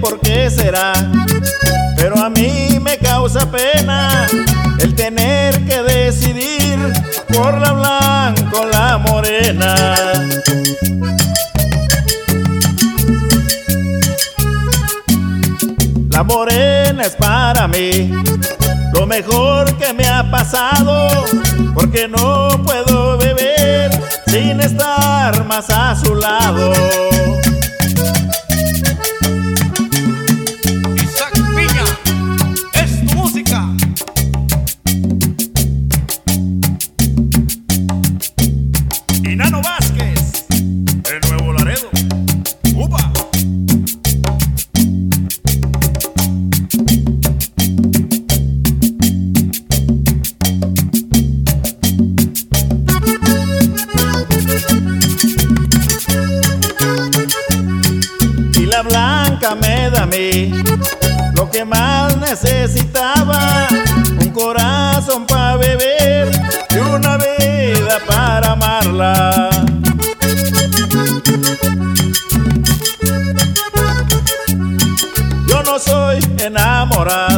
por qué será, pero a mí me causa pena el tener que decidir por la blanca o la morena. La morena es para mí lo mejor que me ha pasado, porque no puedo beber sin estar más a su lado. Lo que más necesitaba, un corazón para beber y una vida para amarla. Enamorado,